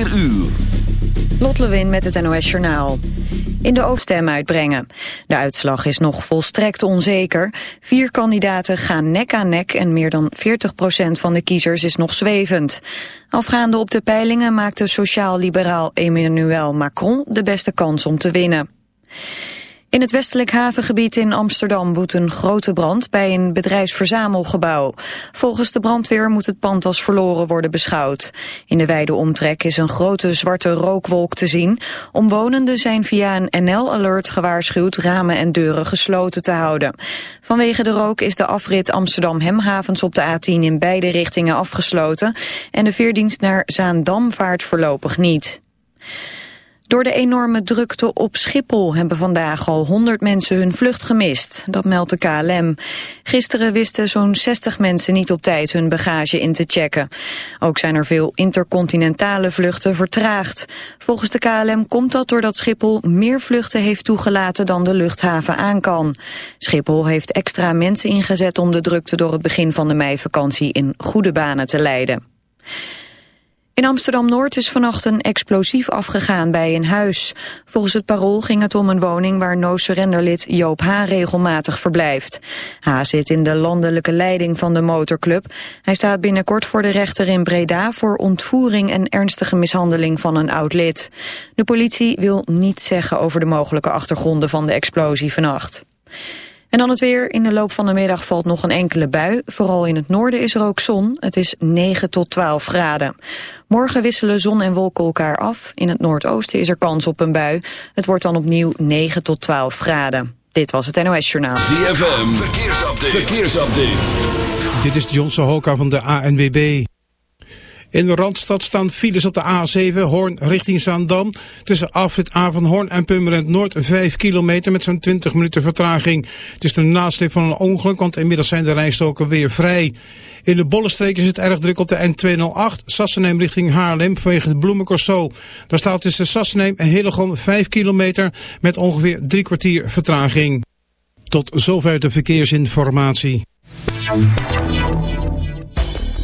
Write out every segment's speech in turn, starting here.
4 uur. Lot Lewin met het NOS Journaal. In de oogstem uitbrengen. De uitslag is nog volstrekt onzeker. Vier kandidaten gaan nek aan nek en meer dan 40% van de kiezers is nog zwevend. Afgaande op de peilingen maakt de sociaal-liberaal Emmanuel Macron de beste kans om te winnen. In het westelijk havengebied in Amsterdam woedt een grote brand bij een bedrijfsverzamelgebouw. Volgens de brandweer moet het pand als verloren worden beschouwd. In de wijde omtrek is een grote zwarte rookwolk te zien. Omwonenden zijn via een NL-alert gewaarschuwd ramen en deuren gesloten te houden. Vanwege de rook is de afrit Amsterdam-Hemhavens op de A10 in beide richtingen afgesloten. En de veerdienst naar Zaandam vaart voorlopig niet. Door de enorme drukte op Schiphol hebben vandaag al 100 mensen hun vlucht gemist. Dat meldt de KLM. Gisteren wisten zo'n 60 mensen niet op tijd hun bagage in te checken. Ook zijn er veel intercontinentale vluchten vertraagd. Volgens de KLM komt dat doordat Schiphol meer vluchten heeft toegelaten dan de luchthaven aan kan. Schiphol heeft extra mensen ingezet om de drukte door het begin van de meivakantie in goede banen te leiden. In Amsterdam-Noord is vannacht een explosief afgegaan bij een huis. Volgens het parool ging het om een woning waar no-surrenderlid Joop H. regelmatig verblijft. H. zit in de landelijke leiding van de motorclub. Hij staat binnenkort voor de rechter in Breda voor ontvoering en ernstige mishandeling van een oud lid. De politie wil niets zeggen over de mogelijke achtergronden van de explosie vannacht. En dan het weer. In de loop van de middag valt nog een enkele bui. Vooral in het noorden is er ook zon. Het is 9 tot 12 graden. Morgen wisselen zon en wolken elkaar af. In het noordoosten is er kans op een bui. Het wordt dan opnieuw 9 tot 12 graden. Dit was het NOS Journaal. ZFM, verkeersupdate. verkeersupdate. Dit is John Sohoka van de ANWB. In de Randstad staan files op de A7 Hoorn richting Zaandam. Tussen afrit A van Hoorn en Purmerend Noord 5 kilometer met zo'n 20 minuten vertraging. Het is de nasleep van een ongeluk, want inmiddels zijn de rijstoken weer vrij. In de Bollenstreek is het erg druk op de N208 Sassenheim richting Haarlem vanwege het Bloemencorso. Daar staat tussen Sassenheim en Hillegom 5 kilometer met ongeveer drie kwartier vertraging. Tot zover de verkeersinformatie.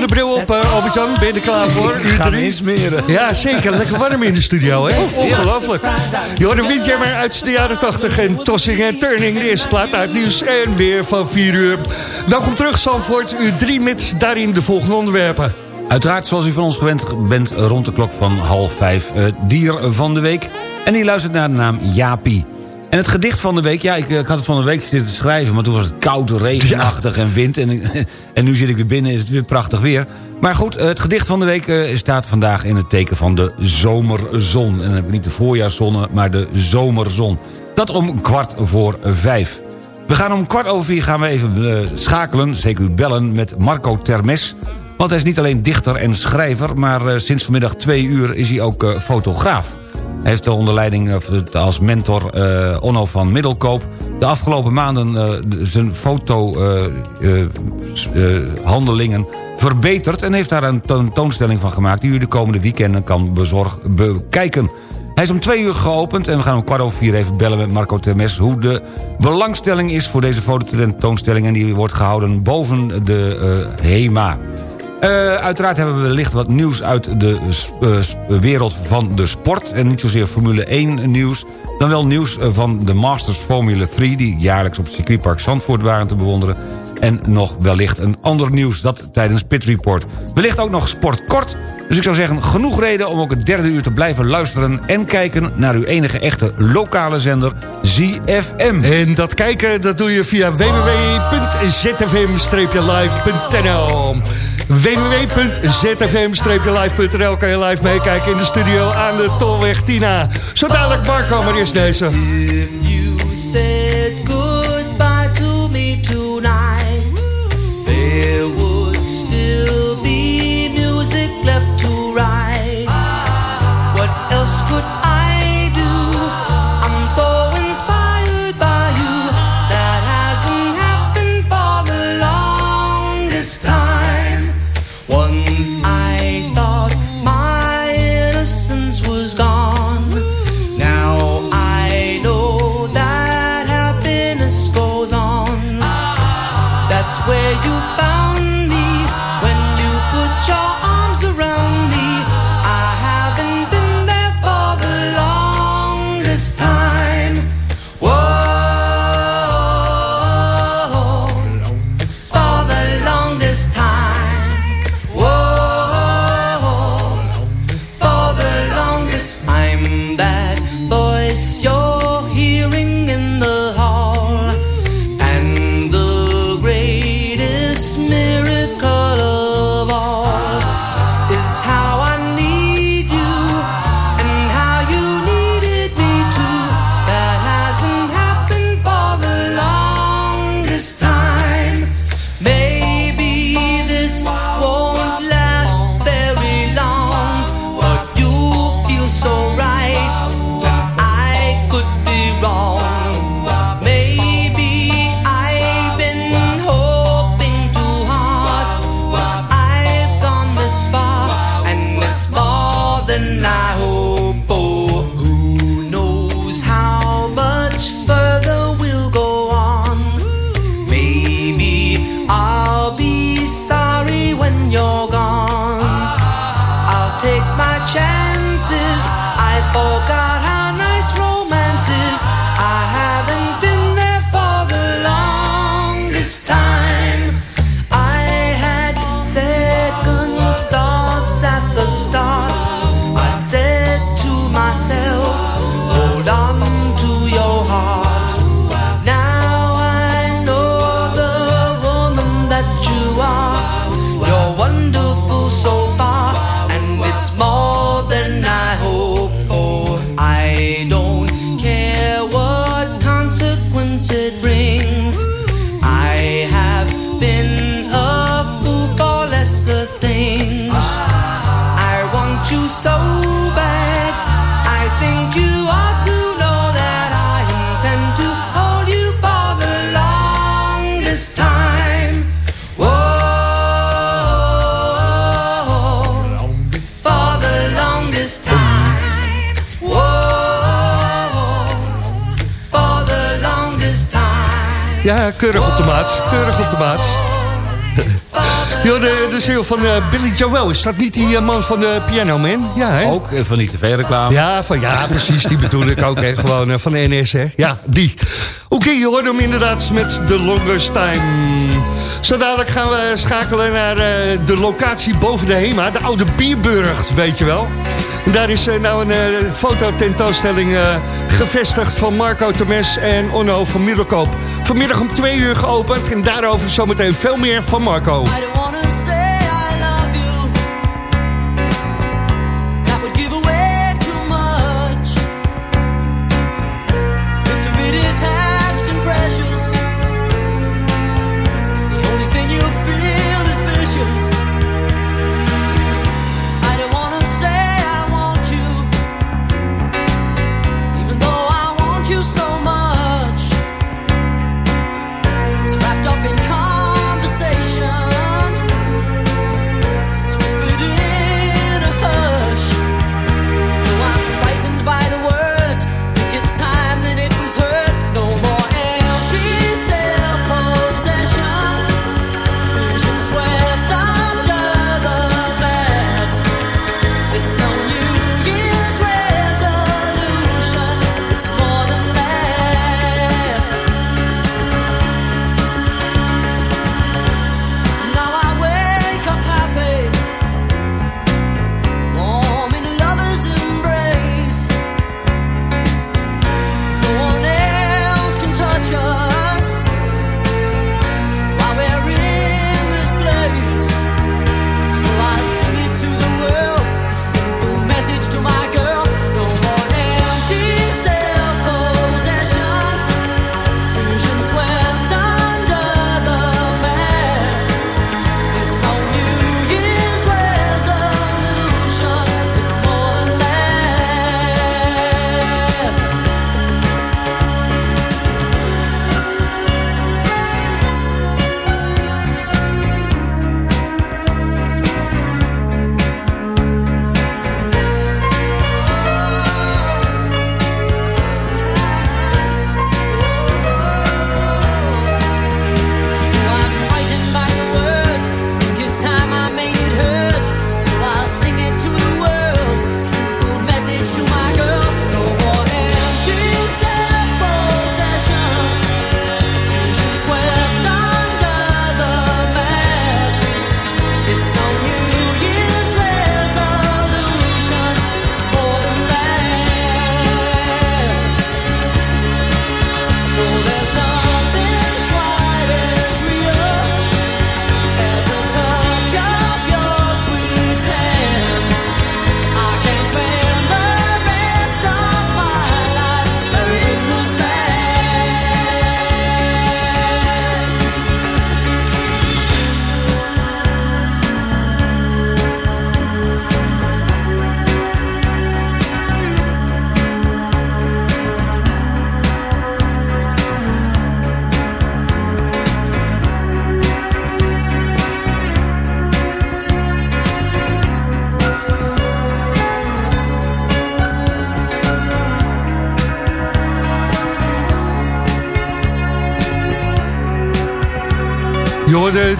Zo, zonnebril op, uh, Albert-Jan. Ben je er klaar voor? Uur Gaan drie? insmeren. Ja, zeker. Lekker warm in de studio, hè? Ongelooflijk. Je hoort een windjammer uit de jaren 80 en tossing en turning. De eerste plaat uit nieuws en weer van 4 uur. Welkom terug, Zandvoort. Uur 3 met daarin de volgende onderwerpen. Uiteraard, zoals u van ons gewend bent, rond de klok van half vijf... het dier van de week. En die luistert naar de naam Jaapie. En het gedicht van de week, ja, ik, ik had het van de week zitten schrijven... maar toen was het koud, regenachtig en wind. En, en nu zit ik weer binnen, is het weer prachtig weer. Maar goed, het gedicht van de week eh, staat vandaag in het teken van de zomerzon. En dan heb ik niet de voorjaarszon, maar de zomerzon. Dat om kwart voor vijf. We gaan om kwart over vier gaan we even eh, schakelen, zeker u bellen, met Marco Termes. Want hij is niet alleen dichter en schrijver... maar eh, sinds vanmiddag twee uur is hij ook eh, fotograaf. Hij heeft onder leiding eh, als mentor Onno van Middelkoop... de afgelopen maanden de- zijn fotohandelingen verbeterd... en heeft daar een tentoonstelling van gemaakt... die u de komende weekenden kan bezorg, bekijken. Hij is om twee uur geopend en we gaan om kwart over vier even bellen met Marco Termes... hoe de belangstelling is voor deze fototentoonstelling... en die wordt gehouden boven de HEMA. Eh, uiteraard hebben we wellicht wat nieuws uit de eh, wereld van de sport... en niet zozeer Formule 1 nieuws... dan wel nieuws eh, van de Masters Formula 3... die jaarlijks op het circuitpark Zandvoort waren te bewonderen... en nog wellicht een ander nieuws, dat tijdens Pit Report. Wellicht ook nog sport kort... Dus ik zou zeggen, genoeg reden om ook het derde uur te blijven luisteren... en kijken naar uw enige echte lokale zender, ZFM. En dat kijken, dat doe je via www.zfm-live.nl www.zfm-live.nl kan je live meekijken in de studio aan de Tolweg Tina. Zo dadelijk Marco, maar eerst deze. Keurig op de maat. Keurig op de maat. Jo, de, de ziel van eh, Billy Joel, is dat niet die eh, man van de Piano Man? Ja, hè? Ook eh, van die tv-reclame. Ja, van, ja, precies, die bedoel ik ook. Hè, gewoon van de NS, hè? Ja, die. Oké, je hoort hem inderdaad met The Longest Time. Zo dadelijk gaan we schakelen naar de locatie boven de HEMA. De oude Bierburg, weet je wel. En daar is nou een fototentoonstelling gevestigd van Marco Temes en Onno van Middelkoop. Vanmiddag om twee uur geopend en daarover zometeen veel meer van Marco.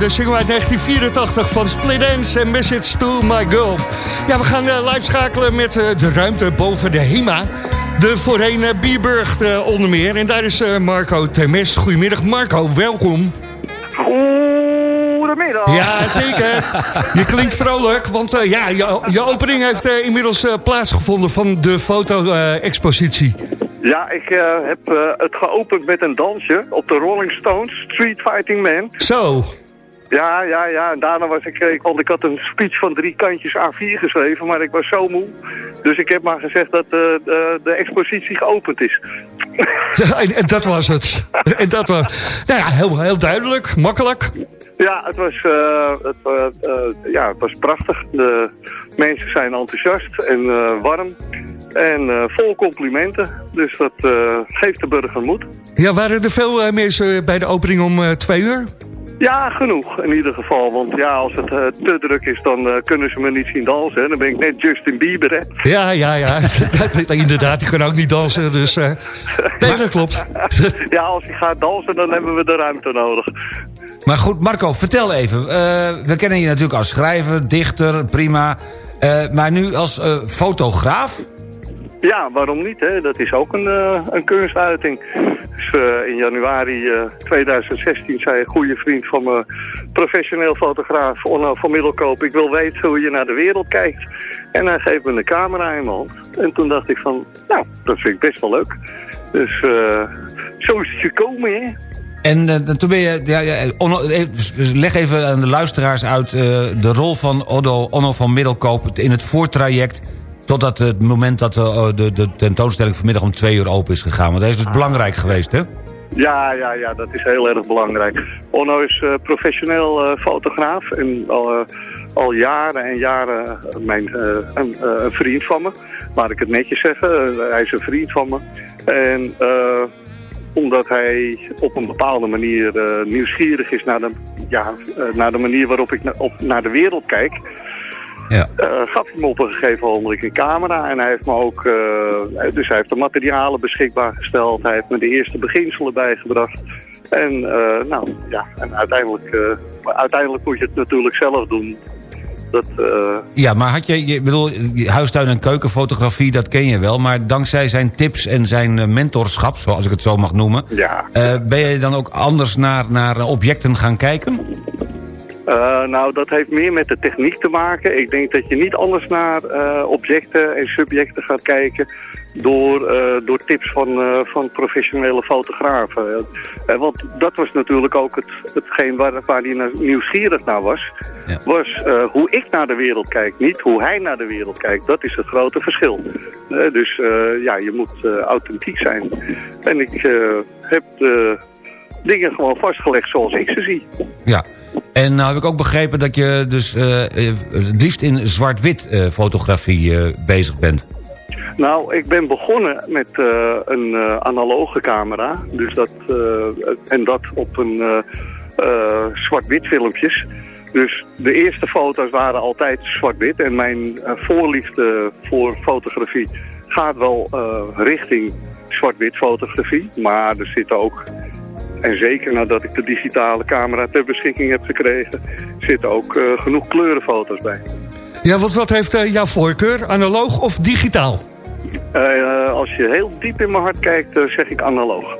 De single uit 1984 van Split Ends en Message to My Girl. Ja, we gaan eh, live schakelen met eh, de ruimte boven de HEMA. De voorheen uh, Bierburg eh, onder meer. En daar is eh, Marco Temes. Goedemiddag Marco, welkom. Goedemiddag. Ja, zeker. Je klinkt vrolijk, want eh, ja, je, je opening heeft eh, inmiddels eh, plaatsgevonden van de foto-expositie. Ja, ik eh, heb eh, het geopend met een dansje op de Rolling Stones, Street Fighting Man. Zo, Ja, ja, ja. En daarna was ik, eh, ik, want ik had een speech van drie kantjes A4 geschreven, maar ik was zo moe. Dus ik heb maar gezegd dat eh, de, de expositie geopend is. en, en dat was het. en dat was, nou ja, heel, heel duidelijk, makkelijk. Ja, het was, eh, het, eh, ja, het was prachtig. De mensen zijn enthousiast en warm. En vol complimenten. Dus dat geeft de burger moed. Ja, waren er veel mensen bij de opening om twee uur? Ja, genoeg in ieder geval. Want ja, als het eh, te druk is, dan eh, kunnen ze me niet zien dansen. hè. Dan ben ik net Justin Bieber, hè. Ja, ja, ja. Inderdaad, die kan ook niet dansen, dus... eh nee, dat klopt. Ja, als hij gaat dansen, dan hebben we de ruimte nodig. Maar goed, Marco, vertel even. Eh, we kennen je natuurlijk als schrijver, dichter, prima. Eh, maar nu als fotograaf? Ja, waarom niet, hè? Dat is ook een, eh, een kunstuiting. Dus eh, in januari eh, 2016 zei een goede vriend van me, professioneel fotograaf Onno van Middelkoop, ik wil weten hoe je naar de wereld kijkt. En hij geeft me een camera in mijn hand. En toen dacht ik van, nou, dat vind ik best wel leuk. Dus eh, zo is het gekomen, hè? En eh, toen ben je... Ja, ja, eh, leg even aan de luisteraars uit eh, de rol van Onno van Middelkoop... in het voortraject totdat het moment dat de, de, de tentoonstelling vanmiddag om twee uur open is gegaan. Want dat is dus belangrijk geweest, hè? Ja, ja, ja, dat is heel erg belangrijk. Onno is eh, professioneel eh, fotograaf en al, eh, al jaren en jaren eh, mijn, eh, een, eh, een vriend van me. Laat ik het netjes zeggen, Eh, hij is een vriend van me. En eh, omdat hij op een bepaalde manier eh, nieuwsgierig is naar de, ja, eh, naar de manier waarop ik na- op, naar de wereld kijk... Ja. eh, gaf hij me op een gegeven moment een camera. En hij heeft me ook, eh, dus hij heeft de materialen beschikbaar gesteld. Hij heeft me de eerste beginselen bijgebracht. En, eh, nou, ja, en uiteindelijk, uiteindelijk moet je het natuurlijk zelf doen. Dat, Ja, maar had je, je bedoel, huistuin- en keukenfotografie, dat ken je wel... maar dankzij zijn tips en zijn mentorschap, zoals ik het zo mag noemen... ja, ben je dan ook anders naar, naar objecten gaan kijken? Eh, nou, dat heeft meer met de techniek te maken. Ik denk dat je niet anders naar eh, objecten en subjecten gaat kijken door, eh, door tips van, van professionele fotografen. Want dat was natuurlijk ook het, hetgeen waar, waar hij nieuwsgierig naar was. Ja. Was hoe ik naar de wereld kijk, niet hoe hij naar de wereld kijkt. Dat is het grote verschil. Dus ja, je moet authentiek zijn. En ik heb de dingen gewoon vastgelegd zoals ik ze zie. Ja. En nou heb ik ook begrepen dat je dus eh, eh, het liefst in zwart-wit eh, fotografie bezig bent. Nou, ik ben begonnen met een analoge camera. Dus dat, en dat op een zwart-wit filmpjes. Dus de eerste foto's waren altijd zwart-wit. En mijn voorliefde voor fotografie gaat wel richting zwart-wit fotografie. Maar er zitten ook, en zeker nadat ik de digitale camera ter beschikking heb gekregen... zitten ook eh, genoeg kleurenfoto's bij. Ja, wat, wat heeft eh, jouw voorkeur? Analoog of digitaal? Eh, als je heel diep in mijn hart kijkt, zeg ik analoog.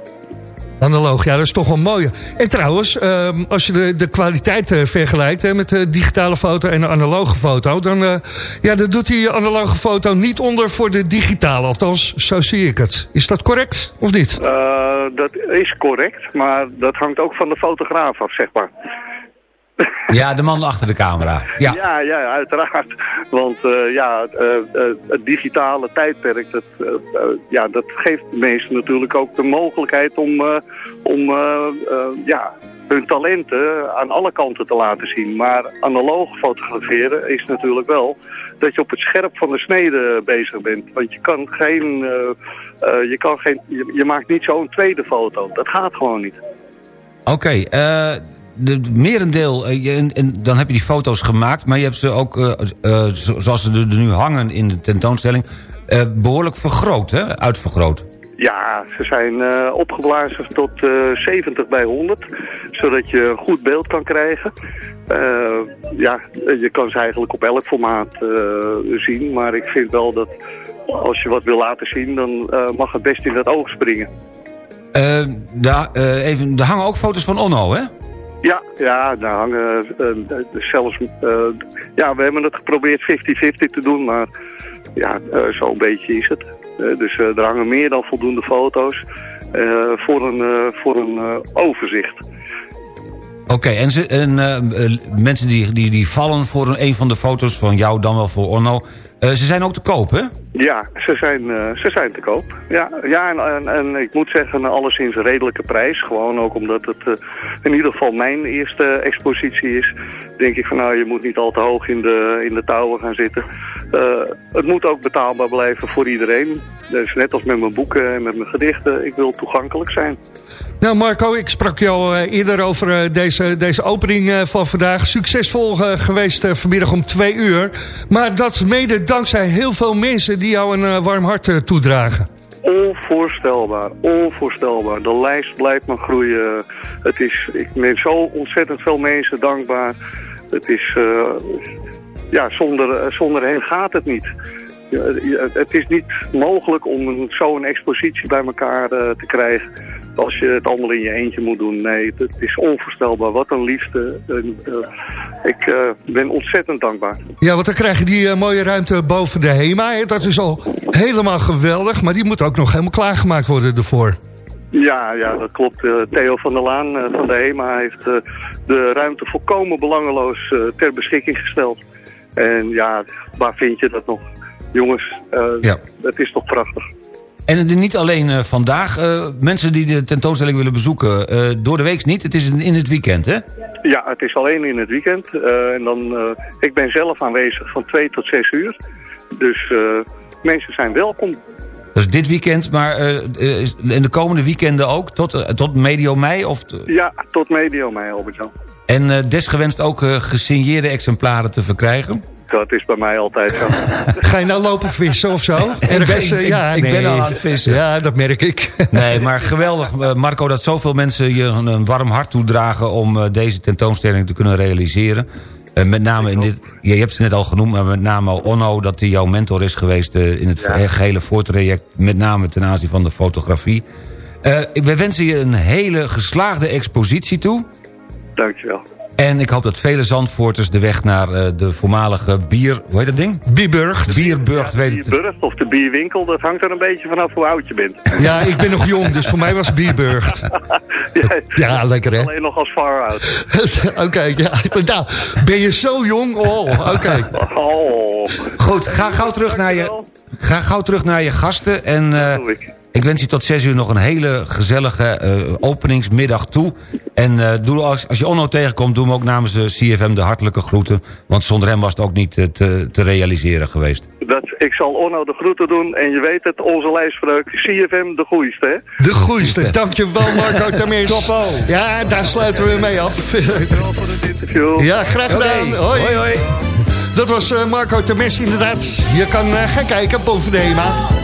Analoog, ja, dat is toch wel mooi. En trouwens, ehm, als je de, de kwaliteit eh, vergelijkt hè, met de digitale foto en de analoge foto... dan, eh, ja, doet die analoge foto niet onder voor de digitale. Althans, zo zie ik het. Is dat correct of niet? Eh, dat is correct, maar dat hangt ook van de fotograaf af, zeg maar. Ja, de man achter de camera. Ja. ja, ja, uiteraard. Want eh, ja, het, eh, eh, het digitale tijdperk, dat, ja, dat geeft mensen natuurlijk ook de mogelijkheid om, om ja, hun talenten aan alle kanten te laten zien. Maar analoog fotograferen is natuurlijk wel dat je op het scherp van de snede bezig bent. Want je kan geen, je, kan geen je, je maakt niet zo'n tweede foto. Dat gaat gewoon niet. Oké, eh, de, de merendeel, eh, en, en dan heb je die foto's gemaakt... maar je hebt ze ook, eh, eh, zo- zoals ze er nu hangen in de tentoonstelling... eh, behoorlijk vergroot, hè? uitvergroot. Ja, ze zijn opgeblazen tot eh, 70 bij 100, zodat je een goed beeld kan krijgen. Ja, je kan ze eigenlijk op elk formaat zien, maar ik vind wel dat als je wat wil laten zien, dan mag het best in het oog springen. Daar, even, er hangen ook foto's van Onno, hè? Ja, ja, daar hangen eh, eh, zelfs, eh, ja, we hebben het geprobeerd 50-50 te doen, maar ja, zo'n beetje is het. Dus er hangen meer dan voldoende foto's voor een, voor een overzicht. Oké, en, en mensen die, die, die vallen voor een, van de foto's van jou, dan wel voor Onno... eh, ze zijn ook te koop, hè? Ja, ze zijn, eh, ze zijn te koop. Ja, ja en, en, ik moet zeggen, alleszins redelijke prijs. Gewoon ook omdat het eh, in ieder geval mijn eerste expositie is. Denk ik van nou, je moet niet al te hoog in de, in de touwen gaan zitten. Het moet ook betaalbaar blijven voor iedereen. Dus net als met mijn boeken en met mijn gedichten. Ik wil toegankelijk zijn. Nou Marco, ik sprak je al eh, eerder over eh, deze, deze opening eh, van vandaag. Succesvol geweest vanmiddag om twee uur. Maar dat mede dankzij heel veel mensen die jou een warm hart toedragen. Onvoorstelbaar, onvoorstelbaar. De lijst blijft maar groeien. Het is, ik ben zo ontzettend veel mensen dankbaar. Het is, ja, zonder, zonder hen gaat het niet. Het is niet mogelijk om zo'n expositie bij elkaar te krijgen als je het allemaal in je eentje moet doen. Nee, het, is onvoorstelbaar. Wat een liefde. En, eh, ik eh, ben ontzettend dankbaar. Ja, want dan krijg je die eh, mooie ruimte boven de HEMA. Hè. Dat is al helemaal geweldig, maar die moet ook nog helemaal klaargemaakt worden ervoor. Ja, ja, dat klopt. Theo van der Laan van de HEMA heeft de ruimte volkomen belangeloos ter beschikking gesteld. En ja, waar vind je dat nog? Jongens, Ja. het is toch prachtig. En niet alleen eh, vandaag. eh, mensen die de tentoonstelling willen bezoeken, eh, door de week niet. Het is in, het weekend, hè? Ja, het is alleen in het weekend. En dan, ik ben zelf aanwezig van 2 tot 6 uur. Dus mensen zijn welkom. Dus dit weekend, maar eh, eh, in de komende weekenden ook, tot, eh, tot medio mei. Of Ja, tot medio mei, Albert-Jan. en eh, desgewenst ook eh, gesigneerde exemplaren te verkrijgen. Dat is bij mij altijd zo. Ga je nou lopen vissen of zo? Ik- eh, ik- ja, ik ben al aan het vissen. Ja, dat merk ik. Nee, maar geweldig, Marco, dat zoveel mensen je een, een warm hart toedragen... om eh, deze tentoonstelling te kunnen realiseren. Eh, met name, in dit, je hebt ze net al genoemd, maar met name Onno... dat hij jouw mentor is geweest eh, in het Ja. gehele voortraject... met name ten aanzien van de fotografie. Eh, we wensen je een hele geslaagde expositie toe... Dankjewel. En ik hoop dat vele Zandvoorters de weg naar eh, de voormalige bier... Hoe heet dat ding? Bierburg weten te... Bierburg of de bierwinkel, dat hangt er een beetje vanaf hoe oud je bent. Ja, ik ben nog jong, dus voor mij was het Bieburg. Ja, Ja, lekker hè. Alleen nog als far out. Oké, ja. Nou, ben je zo jong? Oh, oké. Oh, Goed, ga gauw terug naar je, ga gauw terug naar je gasten. En eh, doe ik. wens je tot zes uur nog een hele gezellige eh, openingsmiddag toe. En eh, doe, als, als je Onno tegenkomt, doe hem ook namens de CFM de hartelijke groeten. Want zonder hem was het ook niet eh, te, te realiseren geweest. Dat, ik zal Onno de groeten doen en je weet het, onze lijstspreuk, CFM de goeiste, hè? De goeiste. Dankjewel Marco Termeers. Topo. Ja, daar sluiten we mee af. Wel voor het interview. Ja, graag gedaan. Hoi. hoi, hoi. Dat was eh, Marco Termes inderdaad. Je kan eh, gaan kijken boven de HEMA.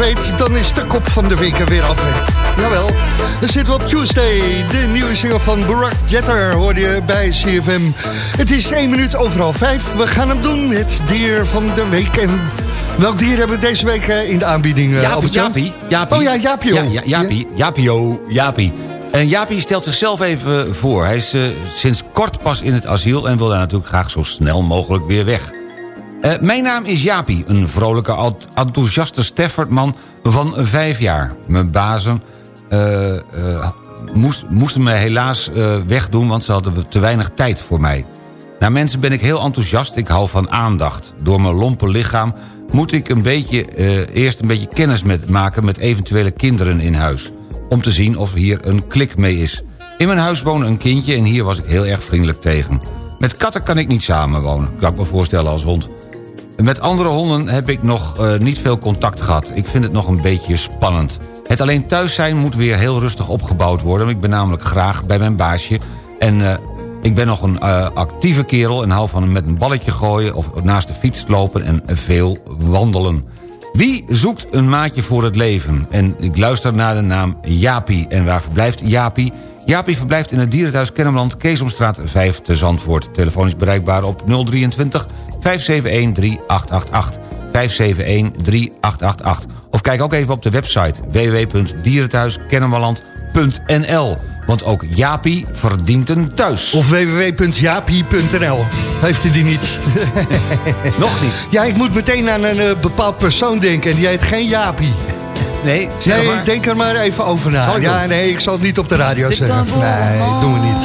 Weet, dan is de kop van de week er weer af. Jawel, dan zitten we op Tuesday. De nieuwe single van Barack Jetter hoorde je bij CFM. Het is één minuut overal vijf. We gaan hem doen, het dier van de week. En welk dier hebben we deze week eh, in de aanbieding, eh, Jaapie? Jaapie, Jaapie. Oh ja, Jaapie. Ja, ja, Jaapie, Jaapio, Jaapie. En Jaapie stelt zichzelf even voor. Hij is eh, sinds kort pas in het asiel... en wil daar natuurlijk graag zo snel mogelijk weer weg. Eh, mijn naam is Jaapie, een vrolijke, ent- enthousiaste Staffordman van vijf jaar. Mijn bazen eh, eh, moest, moesten me helaas wegdoen... want ze hadden te weinig tijd voor mij. Naar mensen ben ik heel enthousiast, ik hou van aandacht. Door mijn lompe lichaam moet ik een beetje, eerst een beetje kennis met, maken... met eventuele kinderen in huis. Om te zien of hier een klik mee is. In mijn huis woonde een kindje en hier was ik heel erg vriendelijk tegen. Met katten kan ik niet samenwonen, kan ik me voorstellen als hond. Met andere honden heb ik nog eh, niet veel contact gehad. Ik vind het nog een beetje spannend. Het alleen thuis zijn moet weer heel rustig opgebouwd worden. Ik ben namelijk graag bij mijn baasje. En eh, ik ben nog een eh, actieve kerel en hou van met een balletje gooien... of naast de fiets lopen en veel wandelen. Wie zoekt een maatje voor het leven? En ik luister naar de naam Jaapie. En waar verblijft Jaapie? Jaapie verblijft in het dierenthuis Kennemerland, Keesomstraat 5 te Zandvoort. Telefoon is bereikbaar op 023 571 3888. 571 3888. Of kijk ook even op de website www.dierenthuiskennemerland.nl. Want ook Jaapie verdient een thuis. Of www.jaapie.nl. Heeft u die niet? Nog niet. Ja, ik moet meteen aan een eh, bepaald persoon denken. En die heet geen Jaapie. Nee, zeg Nee, maar. denk er maar even over na. Ja, doen? nee, ik zal het niet op de radio zeggen. Nee, doen we niet.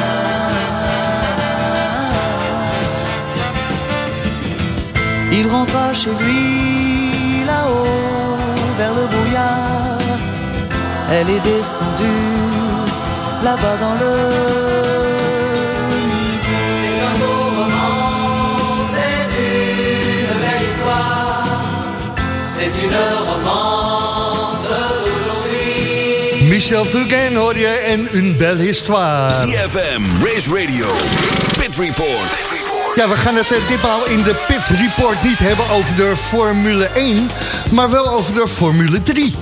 Il rentra chez lui là-haut vers le brouillard. Elle est descendue là-bas dans le C'est un beau roman, c'est une belle histoire. C'est une romance d'aujourd'hui. Michel Fugain hoor je en een belle histoire. CFM, Race Radio, Pit Report. Ja, we gaan het eh, ditmaal in de Pit Report niet hebben over de Formule 1... maar wel over de Formule 3.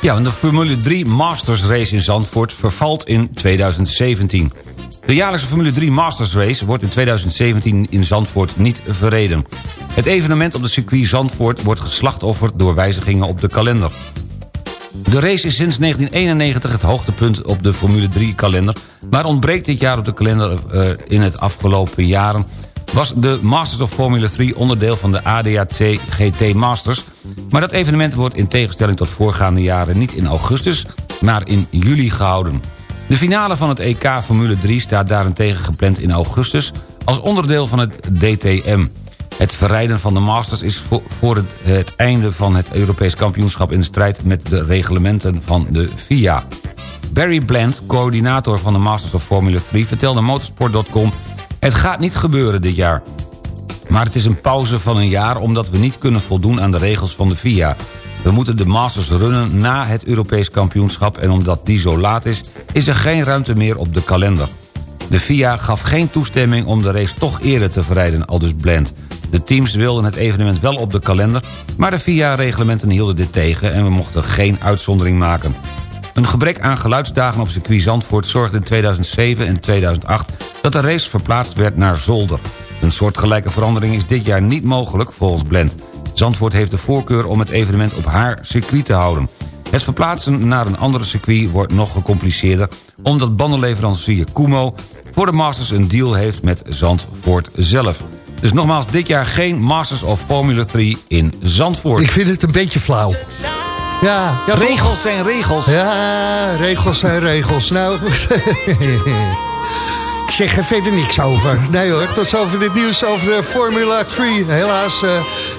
Ja, want de Formule 3 Masters Race in Zandvoort vervalt in 2017. De jaarlijkse Formule 3 Masters Race wordt in 2017 in Zandvoort niet verreden. Het evenement op de circuit Zandvoort wordt geslachtofferd door wijzigingen op de kalender. De race is sinds 1991 het hoogtepunt op de Formule 3 kalender... maar ontbreekt dit jaar op de kalender eh, in het afgelopen jaren... was de Masters of Formula 3 onderdeel van de ADAC GT Masters... maar dat evenement wordt in tegenstelling tot voorgaande jaren niet in augustus... maar in juli gehouden. De finale van het EK Formule 3 staat daarentegen gepland in augustus... als onderdeel van het DTM. Het verrijden van de Masters is voor, het einde van het Europees kampioenschap... in strijd met de reglementen van de FIA. Barry Bland, coördinator van de Masters of Formula 3... vertelde motorsport.com... het gaat niet gebeuren dit jaar. Maar het is een pauze van een jaar omdat we niet kunnen voldoen aan de regels van de FIA. We moeten de Masters runnen na het Europees kampioenschap... en omdat die zo laat is, is er geen ruimte meer op de kalender. De FIA gaf geen toestemming om de race toch eerder te verrijden, aldus Blend. De teams wilden het evenement wel op de kalender... maar de FIA-reglementen hielden dit tegen... en we mochten geen uitzondering maken. Een gebrek aan geluidsdagen op circuit Zandvoort... zorgde in 2007 en 2008 dat de race verplaatst werd naar Zolder. Een soortgelijke verandering is dit jaar niet mogelijk volgens Blend. Zandvoort heeft de voorkeur om het evenement op haar circuit te houden. Het verplaatsen naar een andere circuit wordt nog gecompliceerder... omdat bandenleverancier Kumo voor de Masters een deal heeft met Zandvoort zelf. Dus nogmaals, dit jaar geen Masters of Formula 3 in Zandvoort. Ik vind het een beetje flauw. Ja, ja toch? regels zijn regels. Ja, regels zijn regels. Nou, ik zeg er verder niks over. Nee hoor, tot zover dit nieuws over de Formula 3. Helaas eh,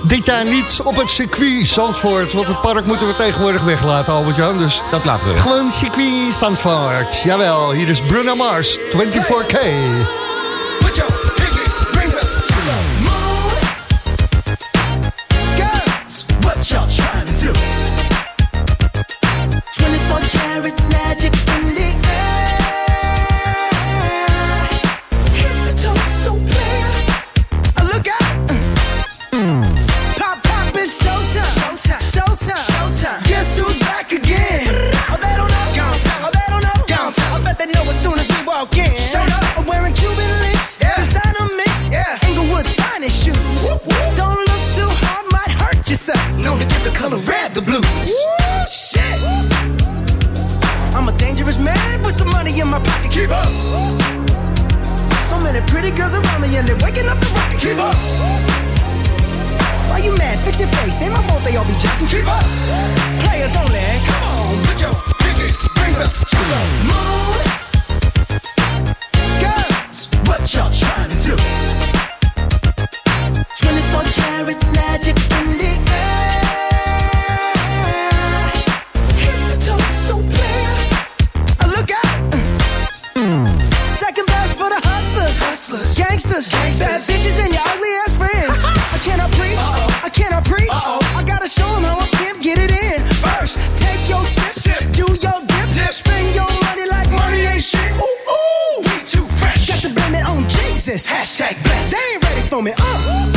dit jaar niet op het circuit Zandvoort. Want het park moeten we tegenwoordig weglaten, Albert-Jan. Dus Dat laten we gewoon circuit Zandvoort. Jawel, hier is Bruno Mars, 24K. Don't look too hard, might hurt yourself. Known to give the color red the blues. Woo, shit. I'm a dangerous man with some money in my pocket. Keep up, So many pretty girls around me and they're waking up the rocket. keep up, Why you mad? Fix your face. Ain't my fault they all be jacking. keep up. Players only. Come on, put your pinky rings up to the Moon. Girls, What y'all trying to do? Hashtag blessed. They ain't ready for me. Uh.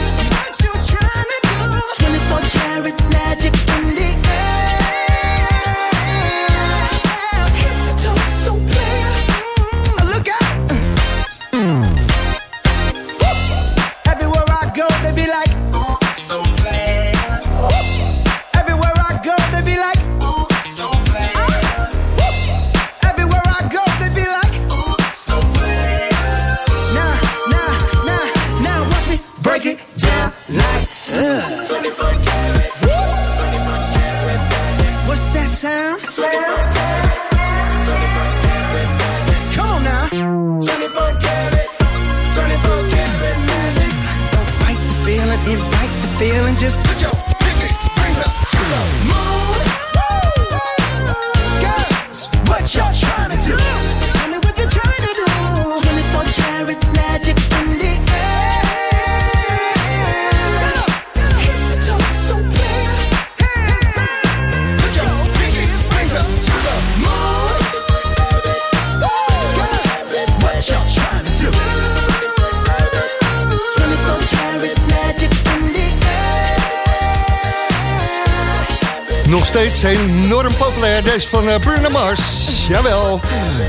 is enorm populair. Deze van eh, Bruno Mars. Jawel.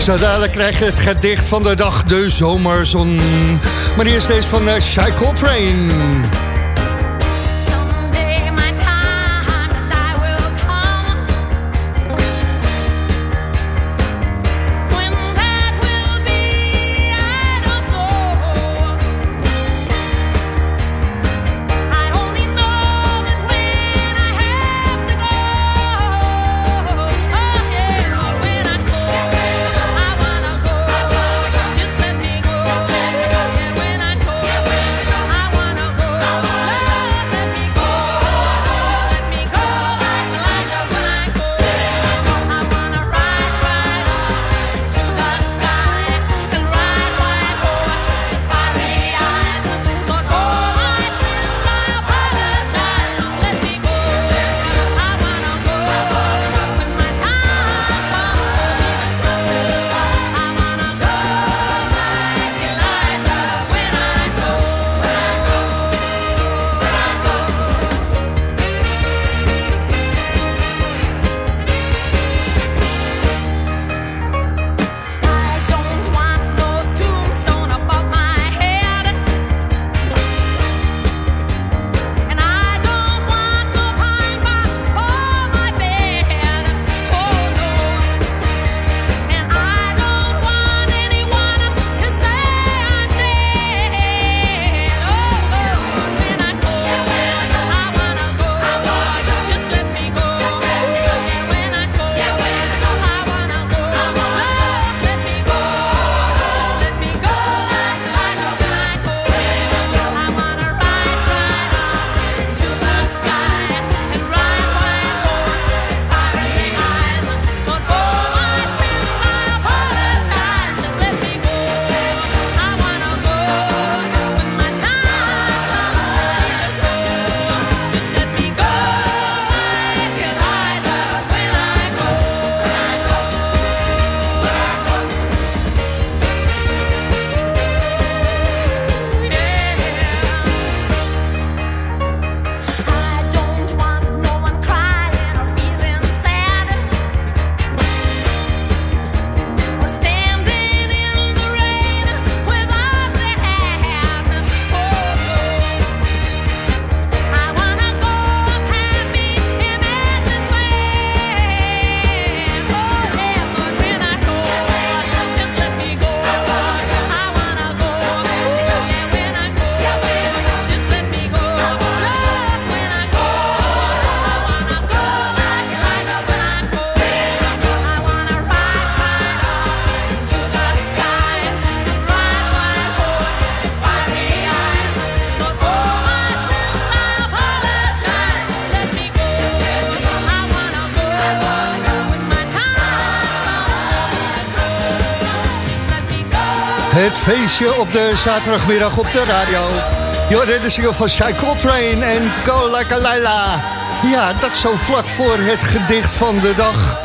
Zo dadelijk krijg je het gedicht van de dag, de zomerzon. Maar hier is deze van eh, Cycle Coltrane. feestje op de zaterdagmiddag op de radio. Jorden is single van Shai Coltrane en Cola Kalila. Ja, dat zo vlak voor het gedicht van de dag.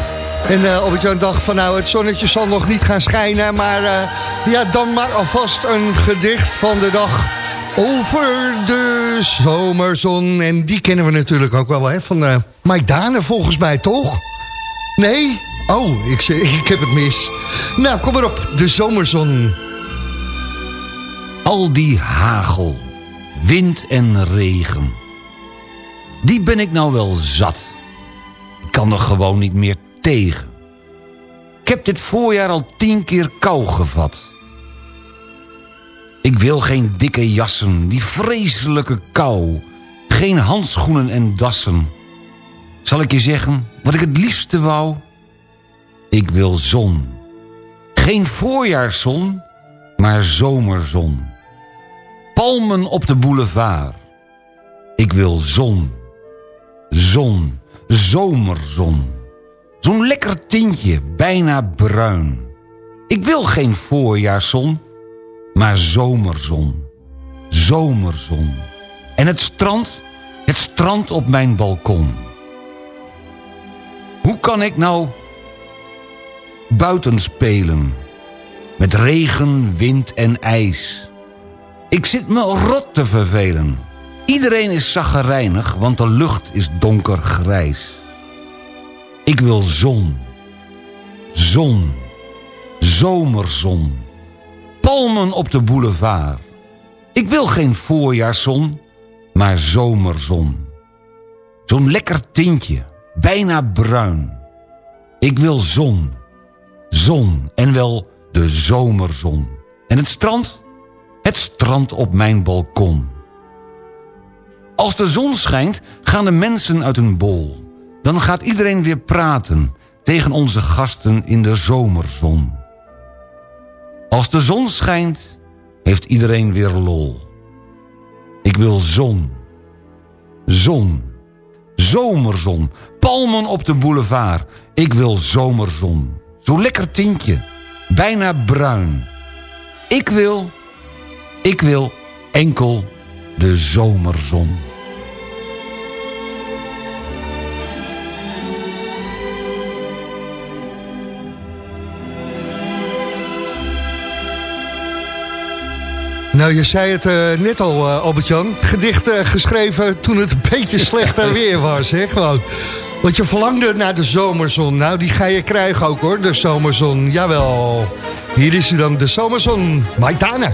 En uh, op zo'n dag van nou, het zonnetje zal nog niet gaan schijnen... maar eh, ja, dan maar alvast een gedicht van de dag over de zomerzon. En die kennen we natuurlijk ook wel, hè, van uh, Mike Dane volgens mij, toch? Nee? Oh, ik, ik heb het mis. Nou, kom maar op, de zomerzon. Al die hagel, wind en regen. Die ben ik nou wel zat. Ik kan er gewoon niet meer tegen. Ik heb dit voorjaar al tien keer kou gevat. Ik wil geen dikke jassen, die vreselijke kou. Geen handschoenen en dassen. Zal ik je zeggen, wat ik het liefste wou? Ik wil zon. Geen voorjaarszon, maar zomerzon. Palmen op de boulevard. Ik wil zon. Zon, zomerzon. Zo'n lekker tintje, bijna bruin. Ik wil geen voorjaarszon, maar zomerzon. Zomerzon. En het strand, het strand op mijn balkon. Hoe kan ik nou buiten spelen? Met regen, wind en ijs. Ik zit me rot te vervelen. Iedereen is zaggerijnig, want de lucht is donkergrijs. Ik wil zon. Zon. Zomerzon. Palmen op de boulevard. Ik wil geen voorjaarszon, maar zomerzon. Zo'n lekker tintje, bijna bruin. Ik wil zon. Zon en wel de zomerzon. En het strand? Het strand op mijn balkon. Als de zon schijnt, gaan de mensen uit hun bol. Dan gaat iedereen weer praten tegen onze gasten in de zomerzon. Als de zon schijnt, heeft iedereen weer lol. Ik wil zon. Zon. Zomerzon. Palmen op de boulevard. Ik wil zomerzon. Zo lekker tintje. Bijna bruin. Ik wil... Ik wil enkel de zomerzon. Nou, je zei het eh, net al, eh, Albert-Jan. Gedicht eh, geschreven toen het een beetje slechter weer was, hè, gewoon. Want je verlangde naar de zomerzon. Nou, die ga je krijgen ook, hoor, de zomerzon. Jawel. Hier is hij dan, de zomerzon. Maidana.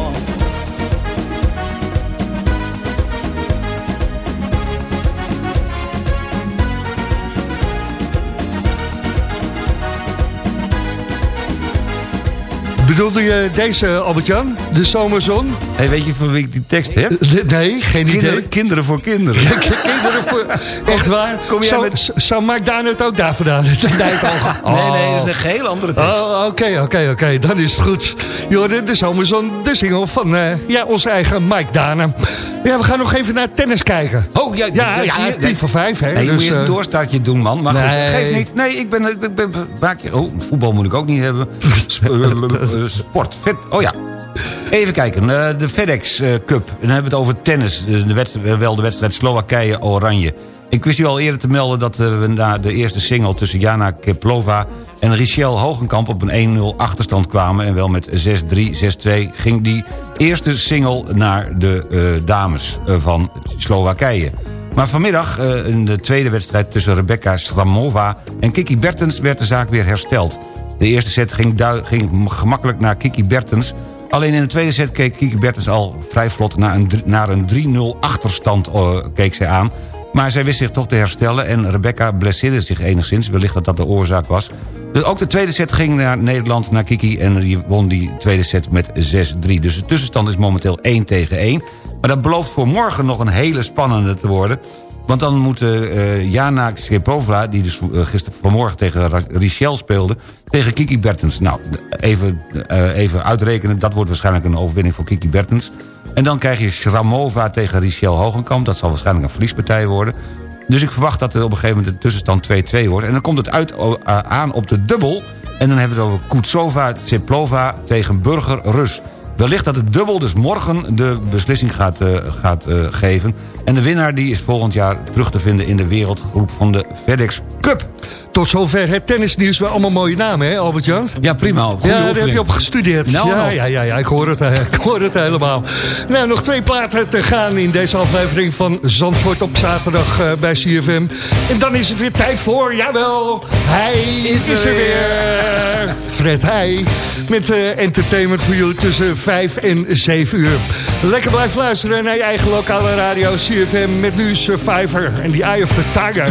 Bedoelde je deze, Albert-Jan? De zomerzon? Hey, weet je van wie ik die tekst heb? Nee, geen Kinderen, idee. kinderen voor kinderen. Kinderen voor... Echt waar? Kom jij zou, met- zou Mark Daan het ook daar vandaan? Nee, nee, dat is een geheel andere tekst. Oh, oké, oké, oké. Dan is het goed. Jorden, de zomerzon, de single van eh, ja, onze eigen Mike Dana. Ja, we gaan nog even naar tennis kijken. Oh, ja, Ja, ja, tien voor vijf, hè. Nee, je Dus, moet eerst een eh, doorstartje doen, man. Maar Nee. goed, geef niet. Nee, ik ben... Ik ben, maak je, oh, voetbal moet ik ook niet hebben. Sp- eh, eh, sport, vet. Oh ja. Even kijken, eh, de FedEx eh, Cup. Dan hebben we het over tennis. Eh, De wedstrijd, wel de wedstrijd Slowakije-Oranje. Ik wist u al eerder te melden dat eh, we na de eerste single... tussen Jana Keplova en Richel Hogenkamp op een 1-0 achterstand kwamen... en wel met 6-3, 6-2 ging die eerste single naar de eh, dames eh, van Slowakije. Maar vanmiddag eh, in de tweede wedstrijd tussen Rebecca Stramova en Kiki Bertens... werd de zaak weer hersteld. De eerste set ging, ging gemakkelijk naar Kiki Bertens... Alleen in de tweede set keek Kiki Bertens al vrij vlot naar een, naar een 3-0 achterstand eh, keek zij aan. Maar zij wist zich toch te herstellen en Rebecca blesseerde zich enigszins. Wellicht dat dat de oorzaak was. Dus ook de tweede set ging naar Nederland, naar Kiki... en die won die tweede set met 6-3. Dus de tussenstand is momenteel 1 tegen 1. Maar dat belooft voor morgen nog een hele spannende te worden. Want dan moeten eh Jana Schepova, die dus eh, gisteren vanmorgen tegen Richel speelde... tegen Kiki Bertens. Nou, even, eh, even uitrekenen, dat wordt waarschijnlijk een overwinning voor Kiki Bertens. En dan krijg je Shramova tegen Richel Hogenkamp. Dat zal waarschijnlijk een verliespartij worden. Dus ik verwacht dat er op een gegeven moment de tussenstand 2-2 wordt. En dan komt het uit, aan op de dubbel. En dan hebben we het over Kutsova Tseplova tegen Burger Rus. Wellicht dat het dubbel dus morgen de beslissing gaat, eh, gaat eh, geven. En de winnaar die is volgend jaar terug te vinden in de wereldgroep van de FedEx Cup. Tot zover het tennisnieuws. Wel allemaal mooie namen, hè Albert-Jan? Ja, prima. Goeie Ja, daar heb je op gestudeerd. Nou, ja, ja, ja, ja, ik hoor, het, eh, ik hoor het helemaal. Nou, nog twee platen te gaan in deze aflevering van Zandvoort op zaterdag eh, bij CFM. En dan is het weer tijd voor, jawel, hij is, er weer. Fred Heij met eh, entertainment voor jullie tussen 5 en 7 uur. Lekker blijven luisteren naar je eigen lokale radio CFM met nu Survivor en The Eye of the Tiger.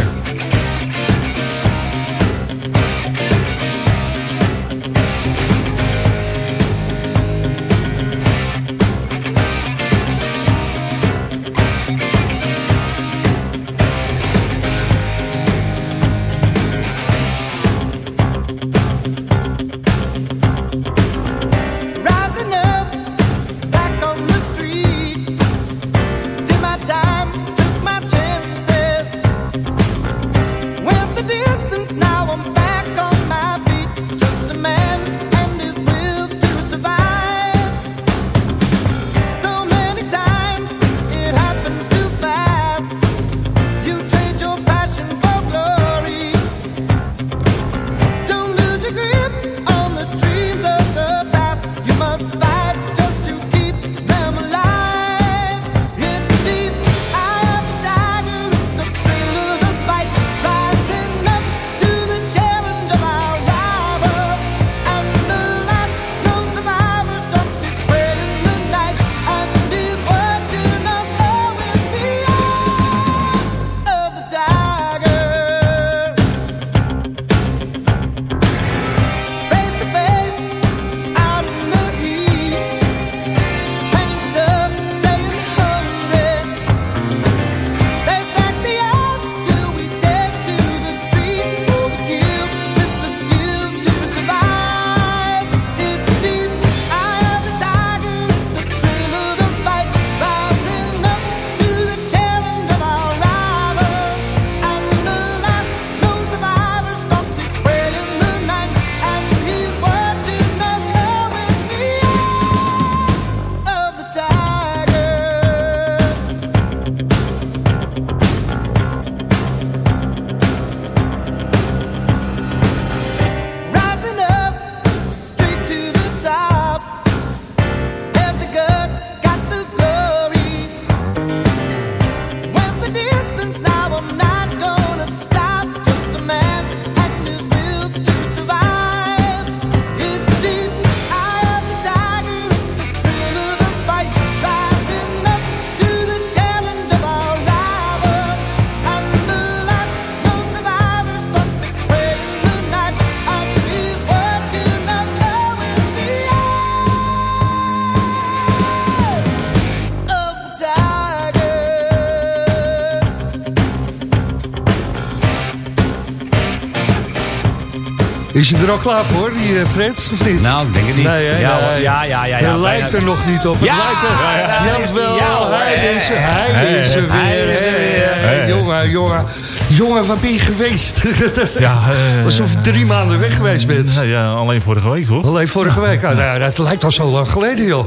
Je er al klaar voor, die eh, Fred, of niet? Nou, ik denk het niet. Nee, hè? Ja, Nee. ja, ja, ja. ja, Het lijkt er nog niet op. Het Ja! lijkt er. Hoor. hij is er, hij is er weer. er. Jongen, jongen. Jongen, waar ben je geweest? Ja, eh, Alsof je drie maanden weg geweest bent. Ja, alleen vorige week, toch? Alleen vorige week. Ah, nou, dat lijkt al zo lang geleden, joh.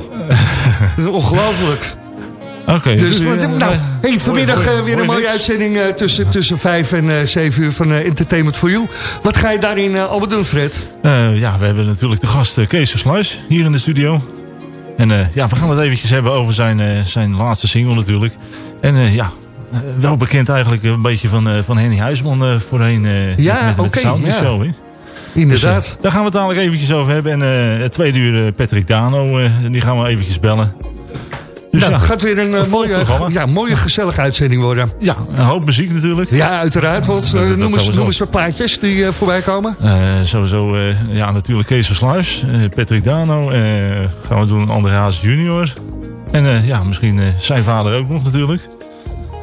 Ongelooflijk. Oké. Dus, maar, nou, hey, vanmiddag eh, weer een mooie uitzending eh, tussen, tussen 5 en eh 7 uur van Entertainment for You. Wat ga je daarin eh, allemaal doen, Fred? Eh, ja, we hebben natuurlijk de gast Kees Versluis hier in de studio. En eh, ja, we gaan het eventjes hebben over zijn, eh, zijn laatste single natuurlijk. En eh, ja, wel bekend eigenlijk een beetje van, eh, van Henny Huisman eh, voorheen. eh, Ja, oké, Sound ja. Show. Inderdaad. Dus, daar gaan we het dadelijk eventjes over hebben. En eh, het tweede uur eh, Patrick Dano, eh, die gaan we eventjes bellen. Dus nou, ja, het gaat weer een, eh, een mooie, programma. ja, mooie gezellige uitzending worden. Ja, een hoop muziek natuurlijk. Ja, uiteraard. Want, eh, dat noem, eens, sowieso. noem eens wat plaatjes die eh, voorbij komen. Sowieso, eh, ja, natuurlijk Kees Versluis, Patrick Dano. gaan we doen André Haas junior. En ja, misschien zijn vader ook nog natuurlijk.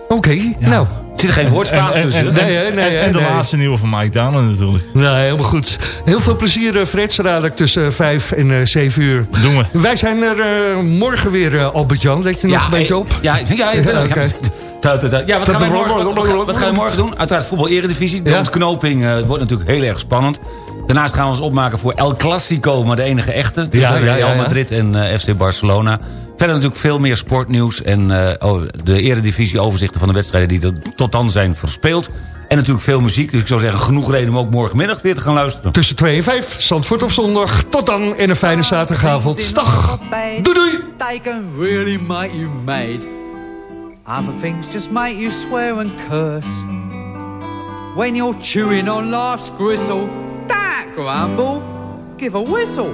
Oké, nou. Zit er geen En- en- tussen? en- Nee, nee, en, en de laatste nieuwe van Mike Dano natuurlijk. Nou, helemaal goed. Heel veel plezier, eh, Fred. Zo dadelijk tussen 5 en eh 7 uur. Doen we. Wij zijn er eh, morgen weer, eh, Albert-Jan. Let je nog een beetje eh, op? Ja, ja, ik ben er. ta- ta- Ja, wat gaan, wij morgen, wat, gaan- wat gaan we morgen doen? Uiteraard voetbal eredivisie. De Ja. ontknoping eh, wordt natuurlijk heel erg spannend. Daarnaast gaan we ons opmaken voor El Clasico, maar de enige echte. Dus Ja, eh, ja, ja, Real. Madrid en eh, FC Barcelona. Verder natuurlijk veel meer sportnieuws en eh, oh, de eredivisie overzichten van de wedstrijden die er tot dan zijn verspeeld. En natuurlijk veel muziek, dus ik zou zeggen genoeg reden om ook morgenmiddag weer te gaan luisteren. Tussen 2 en 5, Zandvoort op zondag. Tot dan en een fijne zaterdagavond. Dag. Doei doei. They can really make you mad. Other things just make you swear and curse. When you're chewing on life's gristle, that grumble, give a whistle.